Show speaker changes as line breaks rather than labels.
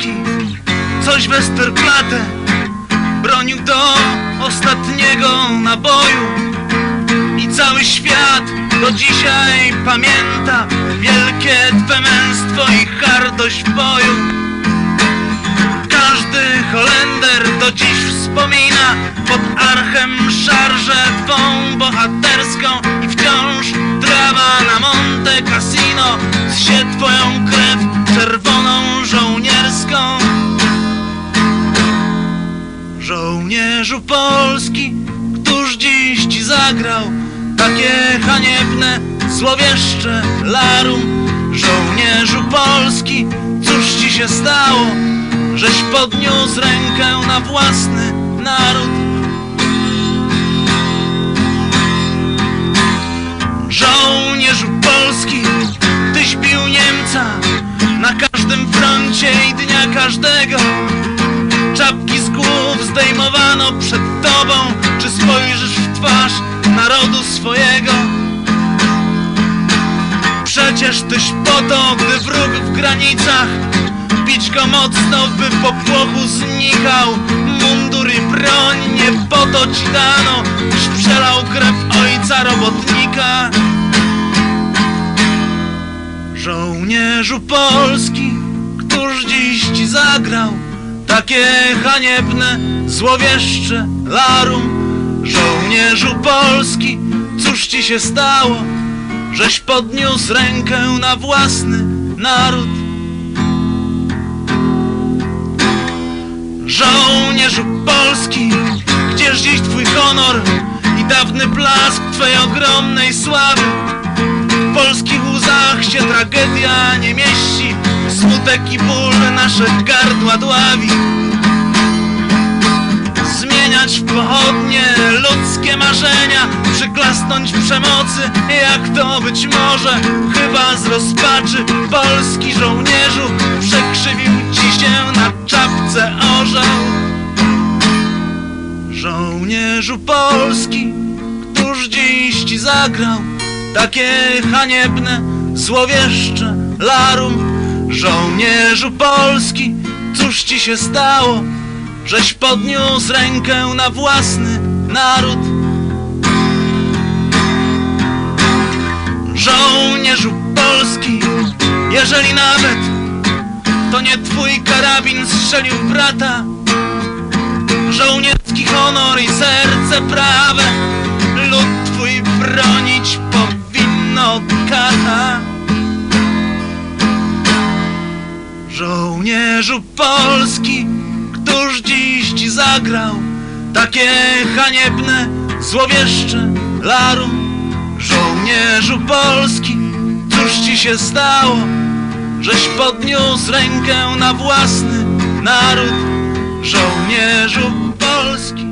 Polski. Coś Westerplatte Bronił do ostatniego naboju. I cały świat do dzisiaj pamięta Wielkie Twe męstwo i hardość w boju. Każdy Holender do dziś wspomina Pod archem szarżę Twą bohaterską I wciąż trawa na Monte Cassino Zsie Twoją krew Żołnierzu Polski, któż dziś Ci zagrał Takie haniebne, złowieszcze larum? Żołnierzu Polski, cóż Ci się stało Żeś podniósł rękę na własny naród? Żołnierzu Polski, Tyś bił Niemca Na każdym froncie i dnia każdego zdejmowano przed tobą Czy spojrzysz w twarz narodu swojego? Przecież tyś po to, gdy wróg w granicach Bić go mocno, by w popłochu znikał Mundur i broń nie po to ci dano Byś przelał krew ojca robotnika Żołnierzu Polski, któż dziś ci zagrał Takie haniebne, złowieszcze larum. Żołnierzu Polski, cóż ci się stało Żeś podniósł rękę na własny naród? Żołnierzu Polski, gdzież dziś twój honor I dawny blask twej ogromnej sławy? W polskich łzach się tragedia nie mieści Smutek i ból nasze gardła dławi. Zmieniać w pochodnie ludzkie marzenia Przyklasnąć przemocy, jak to być może Chyba z rozpaczy polski żołnierzu Przekrzywił ci się na czapce orzeł. Żołnierzu Polski, któż dziś ci zagrał takie haniebne, złowieszcze larum Żołnierzu Polski, cóż ci się stało, żeś podniósł rękę na własny naród? Żołnierzu Polski, jeżeli nawet to nie twój karabin strzelił brata Żołnierski honor i serce prawe Lud twój bronić powinno kata Żołnierzu Polski, któż dziś ci zagrał Takie haniebne, złowieszcze larum? Żołnierzu Polski, cóż ci się stało Żeś podniósł rękę na własny naród? Żołnierzu Polski